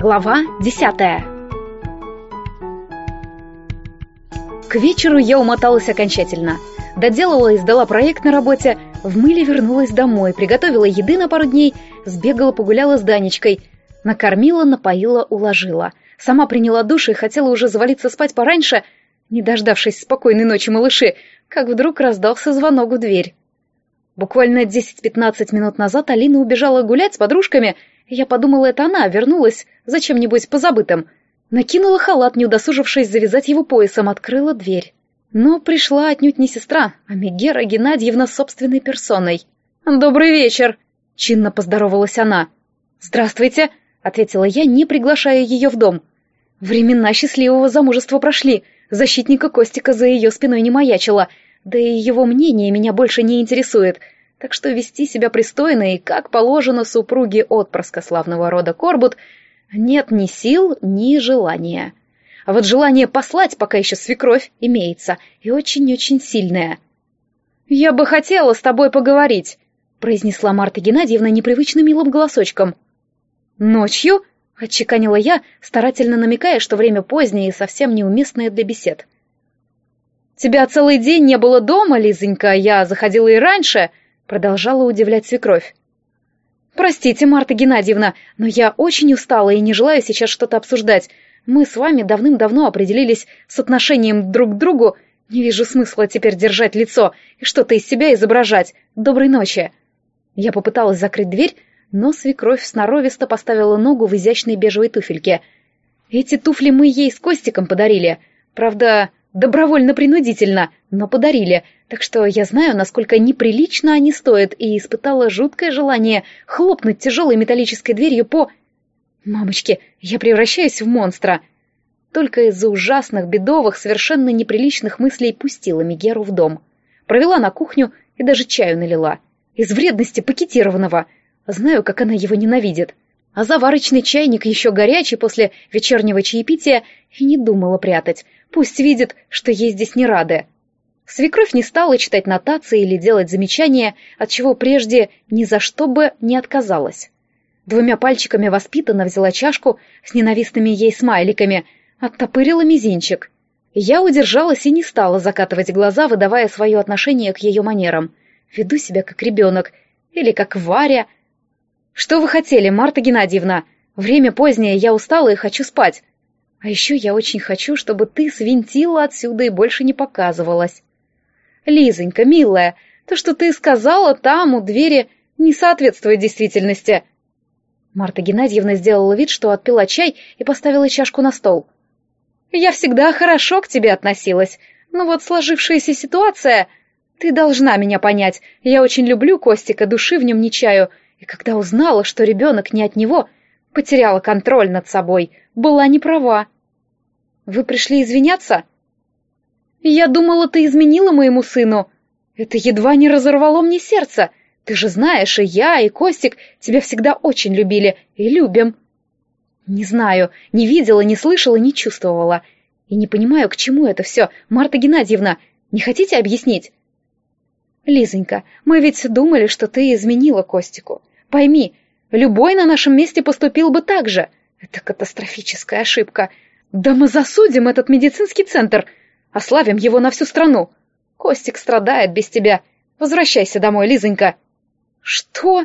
Глава десятая К вечеру я умоталась окончательно. Доделала и сдала проект на работе, в мыле вернулась домой, приготовила еды на пару дней, сбегала погуляла с Данечкой, накормила, напоила, уложила. Сама приняла душ и хотела уже завалиться спать пораньше, не дождавшись спокойной ночи малыши, как вдруг раздался звонок в дверь. Буквально 10-15 минут назад Алина убежала гулять с подружками, я подумала, это она вернулась за чем-нибудь позабытым. Накинула халат, не удосужившись завязать его поясом, открыла дверь. Но пришла отнюдь не сестра, а Мегера Геннадьевна собственной персоной. «Добрый вечер!» — чинно поздоровалась она. «Здравствуйте!» — ответила я, не приглашая ее в дом. Времена счастливого замужества прошли, защитника Костика за ее спиной не маячила — да и его мнение меня больше не интересует, так что вести себя пристойно и как положено супруге отпрыска славного рода Корбут нет ни сил, ни желания. А вот желание послать пока еще свекровь имеется, и очень-очень сильное. «Я бы хотела с тобой поговорить», — произнесла Марта Геннадьевна непривычно милым голосочком. «Ночью?» — отчеканила я, старательно намекая, что время позднее и совсем неуместное для бесед. «Тебя целый день не было дома, Лизонька, я заходила и раньше», — продолжала удивлять свекровь. «Простите, Марта Геннадьевна, но я очень устала и не желаю сейчас что-то обсуждать. Мы с вами давным-давно определились с отношением друг к другу. Не вижу смысла теперь держать лицо и что-то из себя изображать. Доброй ночи!» Я попыталась закрыть дверь, но свекровь сноровисто поставила ногу в изящной бежевой туфельке. Эти туфли мы ей с Костиком подарили. Правда, Добровольно-принудительно, но подарили, так что я знаю, насколько неприлично они стоят, и испытала жуткое желание хлопнуть тяжелой металлической дверью по... Мамочки, я превращаюсь в монстра. Только из-за ужасных, бедовых, совершенно неприличных мыслей пустила Мегеру в дом. Провела на кухню и даже чаю налила. Из вредности пакетированного. Знаю, как она его ненавидит. А заварочный чайник еще горячий после вечернего чаепития и не думала прятать. Пусть видит, что ей здесь не рады. Свекровь не стала читать нотации или делать замечания, от чего прежде ни за что бы не отказалась. Двумя пальчиками воспитанно взяла чашку с ненавистными ей смайликами, оттопырила мизинчик. Я удержалась и не стала закатывать глаза, выдавая свое отношение к ее манерам. Веду себя как ребенок. Или как Варя. «Что вы хотели, Марта Геннадьевна? Время позднее, я устала и хочу спать. А еще я очень хочу, чтобы ты свинтила отсюда и больше не показывалась. Лизонька, милая, то, что ты сказала там, у двери, не соответствует действительности. Марта Геннадьевна сделала вид, что отпила чай и поставила чашку на стол. Я всегда хорошо к тебе относилась, но вот сложившаяся ситуация... Ты должна меня понять. Я очень люблю Костика, души в нем не чаю. И когда узнала, что ребенок не от него, Потеряла контроль над собой. Была не права. Вы пришли извиняться? Я думала, ты изменила моему сыну. Это едва не разорвало мне сердце. Ты же знаешь, и я, и Костик тебя всегда очень любили и любим. Не знаю, не видела, не слышала, не чувствовала. И не понимаю, к чему это все. Марта Геннадьевна, не хотите объяснить? Лизонька, мы ведь думали, что ты изменила Костику. Пойми, Любой на нашем месте поступил бы так же. Это катастрофическая ошибка. Да мы засудим этот медицинский центр, ославим его на всю страну. Костик страдает без тебя. Возвращайся домой, Лизонька. Что?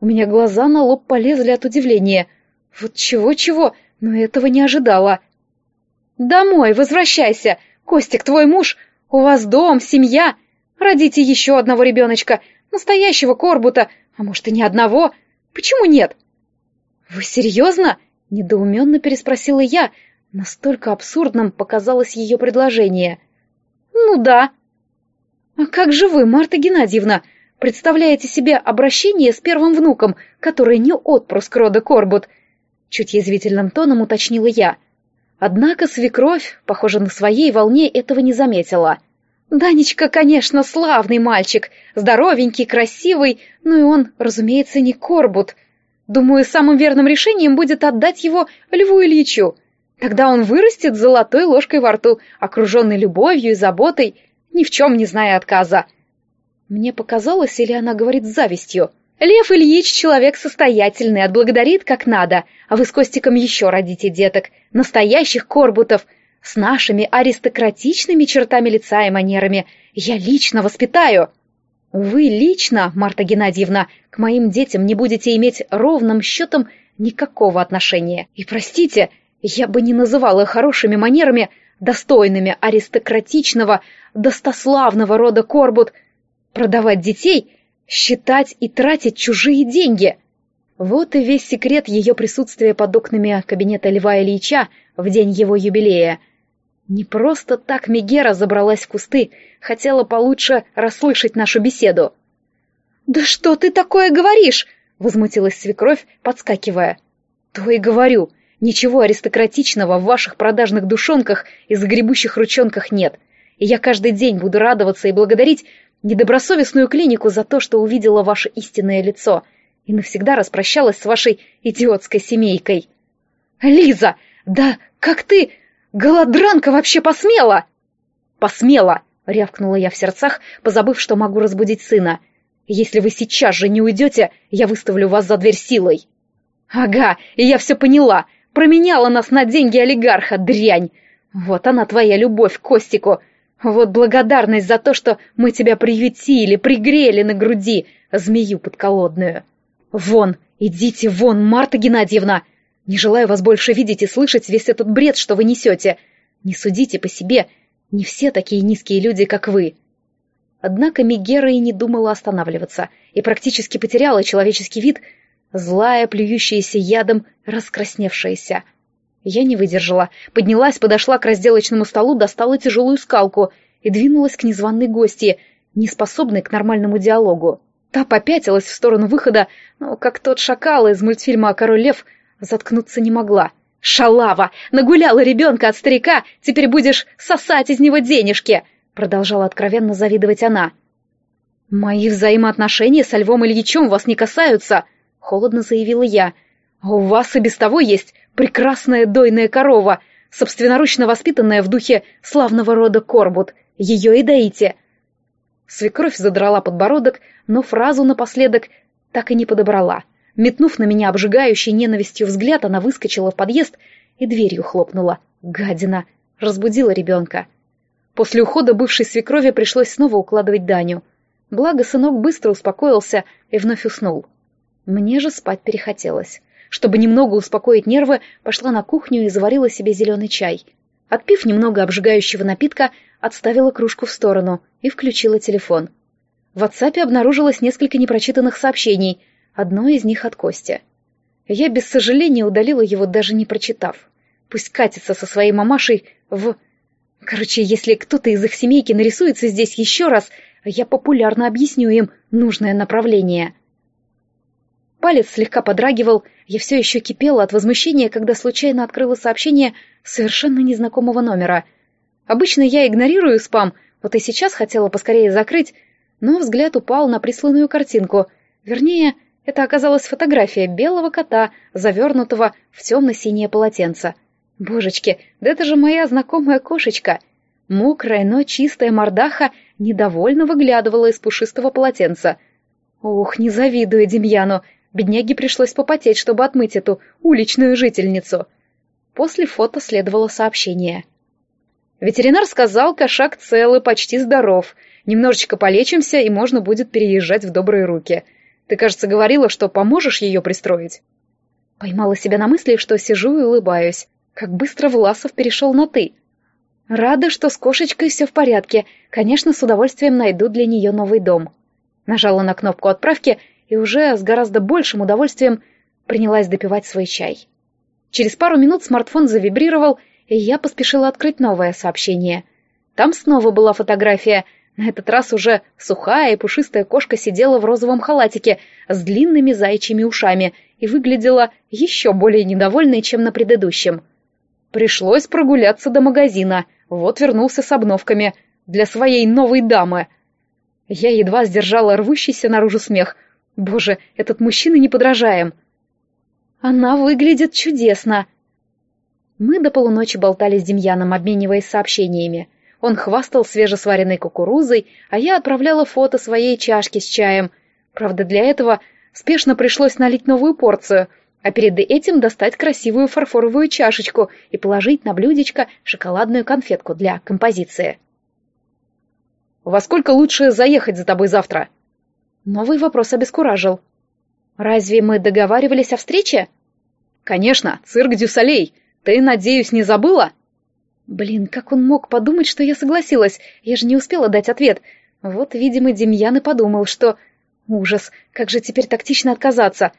У меня глаза на лоб полезли от удивления. Вот чего-чего, но этого не ожидала. Домой, возвращайся. Костик, твой муж. У вас дом, семья. Родите еще одного ребеночка, настоящего Корбута, а может и не одного. Почему нет?» «Вы серьезно?» — недоуменно переспросила я. Настолько абсурдным показалось ее предложение. «Ну да». «А как же вы, Марта Геннадьевна, представляете себе обращение с первым внуком, который не отпрыск рода Корбут?» Чуть язвительным тоном уточнила я. Однако свекровь, похоже, на своей волне этого не заметила. Данечка, конечно, славный мальчик, здоровенький, красивый, но и он, разумеется, не Корбут. Думаю, самым верным решением будет отдать его Льву Ильичу. Тогда он вырастет золотой ложкой во рту, окруженный любовью и заботой, ни в чем не зная отказа. Мне показалось, или она говорит с завистью. Лев Ильич человек состоятельный, отблагодарит как надо, а вы с Костиком еще родите деток, настоящих корбутов, с нашими аристократичными чертами лица и манерами. Я лично воспитаю. Вы лично, Марта Геннадьевна, к моим детям не будете иметь ровным счетом никакого отношения. И простите, я бы не называла хорошими манерами достойными аристократичного, достославного рода Корбут, продавать детей, считать и тратить чужие деньги. Вот и весь секрет ее присутствия под окнами кабинета Льва Ильича в день его юбилея. Не просто так Мегера забралась в кусты, хотела получше расслышать нашу беседу. «Да что ты такое говоришь?» — возмутилась свекровь, подскакивая. «То и говорю, ничего аристократичного в ваших продажных душонках и загребущих ручонках нет, и я каждый день буду радоваться и благодарить недобросовестную клинику за то, что увидела ваше истинное лицо и навсегда распрощалась с вашей идиотской семейкой. Лиза, да как ты, голодранка, вообще посмела? Посмела, рявкнула я в сердцах, позабыв, что могу разбудить сына. Если вы сейчас же не уйдете, я выставлю вас за дверь силой. Ага, и я все поняла. Променяла нас на деньги олигарха, дрянь. Вот она твоя любовь к Костику. Вот благодарность за то, что мы тебя приютили, пригрели на груди, змею подколодную. Вон, идите вон, Марта Геннадьевна! Не желаю вас больше видеть и слышать весь этот бред, что вы несете. Не судите по себе, не все такие низкие люди, как вы. Однако Мегера и не думала останавливаться, и практически потеряла человеческий вид, злая, плюющаяся ядом, раскрасневшаяся. Я не выдержала, поднялась, подошла к разделочному столу, достала тяжелую скалку и двинулась к незваной гости, неспособной к нормальному диалогу. Та попятилась в сторону выхода, но, как тот шакал из мультфильма «Король лев», заткнуться не могла. «Шалава! Нагуляла ребенка от старика! Теперь будешь сосать из него денежки!» Продолжала откровенно завидовать она. «Мои взаимоотношения со Львом Ильичем вас не касаются!» — холодно заявила я. «А у вас и без того есть прекрасная дойная корова, собственноручно воспитанная в духе славного рода Корбут. Ее и доите!» Свекровь задрала подбородок, но фразу напоследок так и не подобрала. Метнув на меня обжигающей ненавистью взгляд, она выскочила в подъезд и дверью хлопнула. Гадина! Разбудила ребенка. После ухода бывшей свекрови пришлось снова укладывать Даню. Благо, сынок быстро успокоился и вновь уснул. Мне же спать перехотелось. Чтобы немного успокоить нервы, пошла на кухню и заварила себе зеленый чай. Отпив немного обжигающего напитка, отставила кружку в сторону и включила телефон. В WhatsApp обнаружилось несколько непрочитанных сообщений, одно из них от Кости. Я без сожаления удалила его, даже не прочитав. Пусть катится со своей мамашей в... Короче, если кто-то из их семейки нарисуется здесь еще раз, я популярно объясню им нужное направление. Палец слегка подрагивал, я все еще кипела от возмущения, когда случайно открыла сообщение совершенно незнакомого номера. Обычно я игнорирую спам, вот и сейчас хотела поскорее закрыть, но взгляд упал на присланную картинку. Вернее, это оказалась фотография белого кота, завернутого в темно-синее полотенце. Божечки, да это же моя знакомая кошечка! Мокрая, но чистая мордаха недовольно выглядывала из пушистого полотенца. Ух, не завидую Демьяну, бедняге пришлось попотеть, чтобы отмыть эту уличную жительницу. После фото следовало сообщение. Ветеринар сказал, кошак цел и почти здоров. Немножечко полечимся, и можно будет переезжать в добрые руки. Ты, кажется, говорила, что поможешь ее пристроить. Поймала себя на мысли, что сижу и улыбаюсь. Как быстро Власов перешел на «ты». Рада, что с кошечкой все в порядке. Конечно, с удовольствием найду для нее новый дом. Нажала на кнопку отправки и уже с гораздо большим удовольствием принялась допивать свой чай. Через пару минут смартфон завибрировал, и я поспешила открыть новое сообщение. Там снова была фотография. На этот раз уже сухая и пушистая кошка сидела в розовом халатике с длинными зайчьими ушами и выглядела еще более недовольной, чем на предыдущем. Пришлось прогуляться до магазина. Вот вернулся с обновками. Для своей новой дамы. Я едва сдержала рвущийся наружу смех. Боже, этот мужчина неподражаем. Она выглядит чудесно. Мы до полуночи болтали с Демьяном, обмениваясь сообщениями. Он хвастал свежесваренной кукурузой, а я отправляла фото своей чашки с чаем. Правда, для этого Спешно пришлось налить новую порцию, а перед этим достать красивую фарфоровую чашечку и положить на блюдечко шоколадную конфетку для композиции. «Во сколько лучше заехать за тобой завтра?» Новый вопрос обескуражил. «Разве мы договаривались о встрече?» «Конечно, цирк Дюсалей. Ты, надеюсь, не забыла?» Блин, как он мог подумать, что я согласилась? Я же не успела дать ответ. Вот, видимо, Демьян и подумал, что... Ужас, как же теперь тактично отказаться?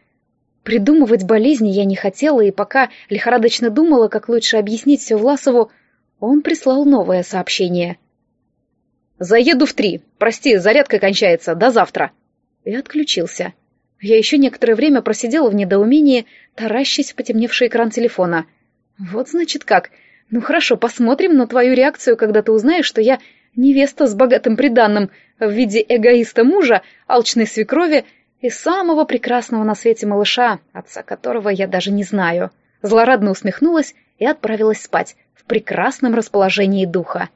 Придумывать болезни я не хотела, и пока лихорадочно думала, как лучше объяснить все Власову, он прислал новое сообщение. «Заеду в три. Прости, зарядка кончается. До завтра». И отключился. Я еще некоторое время просидела в недоумении, таращась в потемневший экран телефона. Вот значит как. Ну хорошо, посмотрим на твою реакцию, когда ты узнаешь, что я невеста с богатым приданным в виде эгоиста мужа, алчной свекрови и самого прекрасного на свете малыша, отца которого я даже не знаю. Злорадно усмехнулась и отправилась спать в прекрасном расположении духа.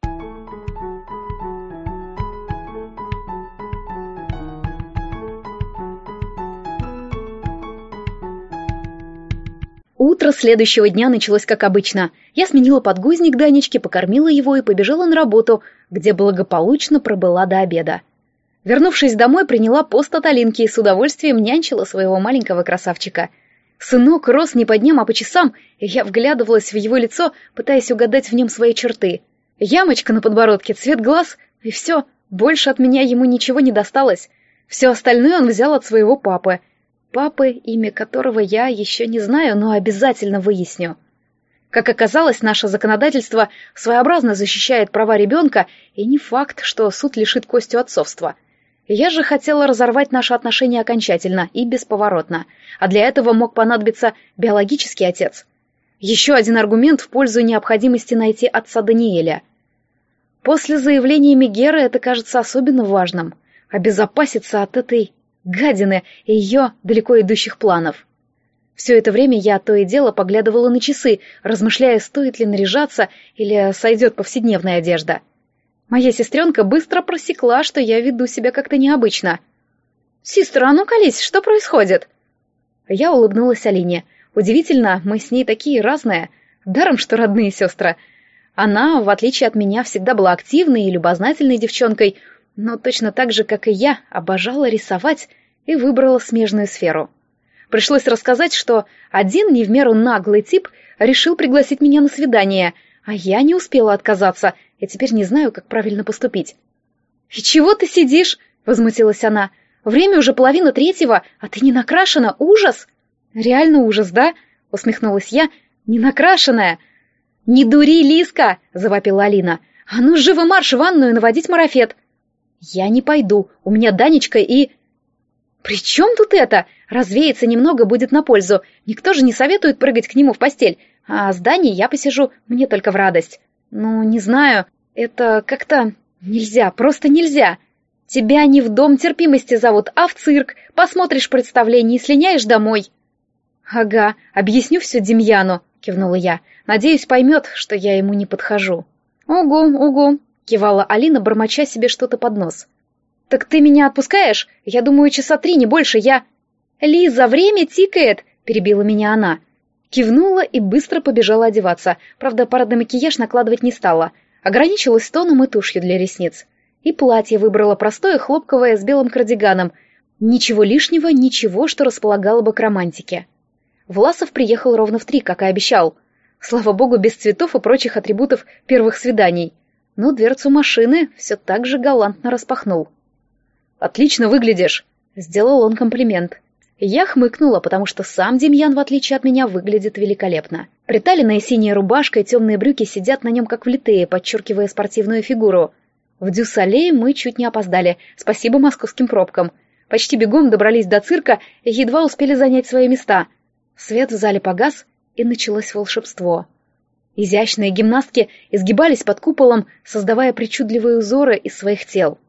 Утро следующего дня началось как обычно. Я сменила подгузник Данечки, покормила его и побежала на работу, где благополучно пробыла до обеда. Вернувшись домой, приняла пост от Алинки и с удовольствием нянчила своего маленького красавчика. Сынок рос не по дням, а по часам, и я вглядывалась в его лицо, пытаясь угадать в нем свои черты. Ямочка на подбородке, цвет глаз, и все, больше от меня ему ничего не досталось. Все остальное он взял от своего папы — папы, имя которого я еще не знаю, но обязательно выясню. Как оказалось, наше законодательство своеобразно защищает права ребенка, и не факт, что суд лишит Костю отцовства. Я же хотела разорвать наши отношения окончательно и бесповоротно, а для этого мог понадобиться биологический отец. Еще один аргумент в пользу необходимости найти отца Даниэля. После заявления Мегеры это кажется особенно важным — обезопаситься от этой гадины и ее далеко идущих планов. Все это время я то и дело поглядывала на часы, размышляя, стоит ли наряжаться или сойдет повседневная одежда. Моя сестренка быстро просекла, что я веду себя как-то необычно. «Сестра, а ну колись, что происходит?» Я улыбнулась Алине. Удивительно, мы с ней такие разные. Даром, что родные сестры. Она, в отличие от меня, всегда была активной и любознательной девчонкой, но точно так же, как и я, обожала рисовать и выбрала смежную сферу. Пришлось рассказать, что один не в меру наглый тип решил пригласить меня на свидание, а я не успела отказаться, и теперь не знаю, как правильно поступить. «И чего ты сидишь?» — возмутилась она. «Время уже половина третьего, а ты не накрашена, ужас!» «Реально ужас, да?» — усмехнулась я. «Не накрашенная!» «Не дури, Лиска!» — завопила Алина. «А ну, живо марш в ванную наводить марафет!» «Я не пойду, у меня Данечка и...» «При чем тут это? Развеяться немного будет на пользу. Никто же не советует прыгать к нему в постель. А с Даней я посижу, мне только в радость. Ну, не знаю, это как-то... Нельзя, просто нельзя. Тебя не в дом терпимости зовут, а в цирк. Посмотришь представление и слиняешь домой». «Ага, объясню все Демьяну», — кивнула я. «Надеюсь, поймет, что я ему не подхожу». «Угу, угу», — кивала Алина, бормоча себе что-то под нос. «Так ты меня отпускаешь? Я думаю, часа три, не больше, я...» «Лиза, время тикает!» — перебила меня она. Кивнула и быстро побежала одеваться, правда, парадный макияж накладывать не стала. Ограничилась тоном и тушью для ресниц. И платье выбрала простое, хлопковое, с белым кардиганом. Ничего лишнего, ничего, что располагало бы к романтике. Власов приехал ровно в три, как и обещал. Слава богу, без цветов и прочих атрибутов первых свиданий. Но дверцу машины все так же галантно распахнул. «Отлично выглядишь!» — сделал он комплимент. Я хмыкнула, потому что сам Демьян, в отличие от меня, выглядит великолепно. Приталенная синяя рубашка и темные брюки сидят на нем как влитые, подчеркивая спортивную фигуру. В Дюсале мы чуть не опоздали, спасибо московским пробкам. Почти бегом добрались до цирка и едва успели занять свои места. Свет в зале погас, и началось волшебство. Изящные гимнастки изгибались под куполом, создавая причудливые узоры из своих тел.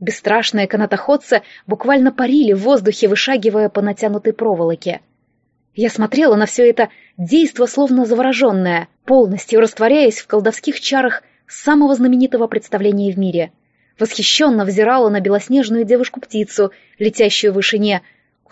Бесстрашные канатоходцы буквально парили в воздухе, вышагивая по натянутой проволоке. Я смотрела на все это действо, словно завороженное, полностью растворяясь в колдовских чарах самого знаменитого представления в мире. Восхищенно взирала на белоснежную девушку-птицу, летящую в вышине,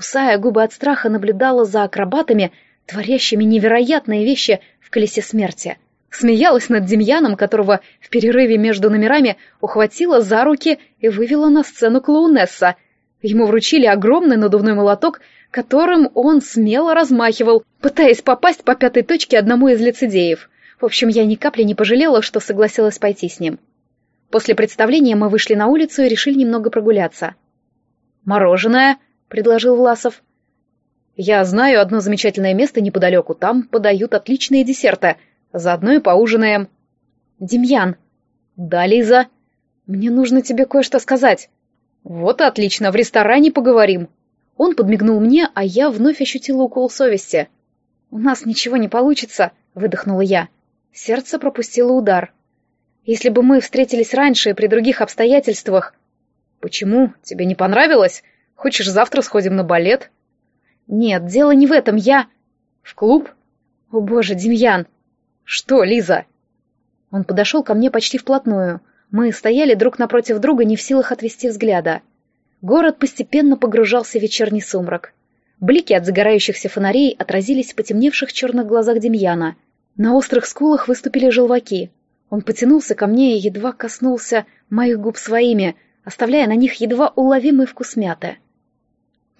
Кусая губы от страха, наблюдала за акробатами, творящими невероятные вещи в колесе смерти. Смеялась над Демьяном, которого в перерыве между номерами ухватила за руки и вывела на сцену клоунесса. Ему вручили огромный надувной молоток, которым он смело размахивал, пытаясь попасть по пятой точке одному из лицедеев. В общем, я ни капли не пожалела, что согласилась пойти с ним. После представления мы вышли на улицу и решили немного прогуляться. «Мороженое», — предложил Власов. «Я знаю одно замечательное место неподалеку. Там подают отличные десерты. Заодно и поужинаем». «Демьян». «Да, Лиза». «Мне нужно тебе кое-что сказать». «Вот и отлично, в ресторане поговорим». Он подмигнул мне, а я вновь ощутила укол совести. «У нас ничего не получится», — выдохнула я. Сердце пропустило удар. Если бы мы встретились раньше, при других обстоятельствах... Почему? Тебе не понравилось? Хочешь, завтра сходим на балет? Нет, дело не в этом, я... В клуб? О боже, Демьян! Что, Лиза? Он подошел ко мне почти вплотную. Мы стояли друг напротив друга, не в силах отвести взгляда. Город постепенно погружался в вечерний сумрак. Блики от загорающихся фонарей отразились в потемневших черных глазах Демьяна. На острых скулах выступили желваки. Он потянулся ко мне и едва коснулся моих губ своими, оставляя на них едва уловимый вкус мяты.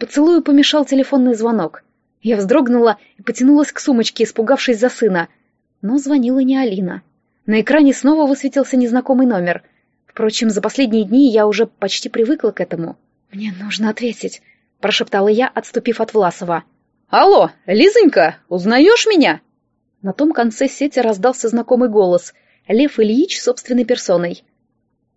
Поцелую помешал телефонный звонок. Я вздрогнула и потянулась к сумочке, испугавшись за сына. Но звонила не Алина. На экране снова высветился незнакомый номер. Впрочем, за последние дни я уже почти привыкла к этому. «Мне нужно ответить», — прошептала я, отступив от Власова. «Алло, Лизонька, узнаешь меня?» На том конце сети раздался знакомый голос — Лев Ильич собственной персоной.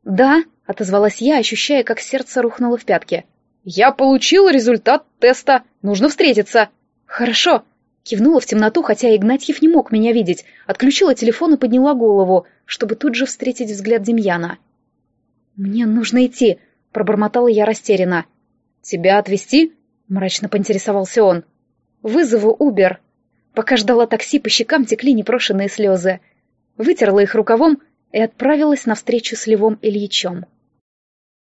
«Да», — отозвалась я, ощущая, как сердце рухнуло в пятки. «Я получил результат теста. Нужно встретиться». «Хорошо», — кивнула в темноту, хотя Игнатьев не мог меня видеть, отключила телефон и подняла голову, чтобы тут же встретить взгляд Демьяна. «Мне нужно идти», — пробормотала я растерянно. «Тебя отвезти?» — мрачно поинтересовался он. «Вызову Убер». Пока ждала такси, по щекам текли непрошенные слезы вытерла их рукавом и отправилась навстречу с Левом Ильичем.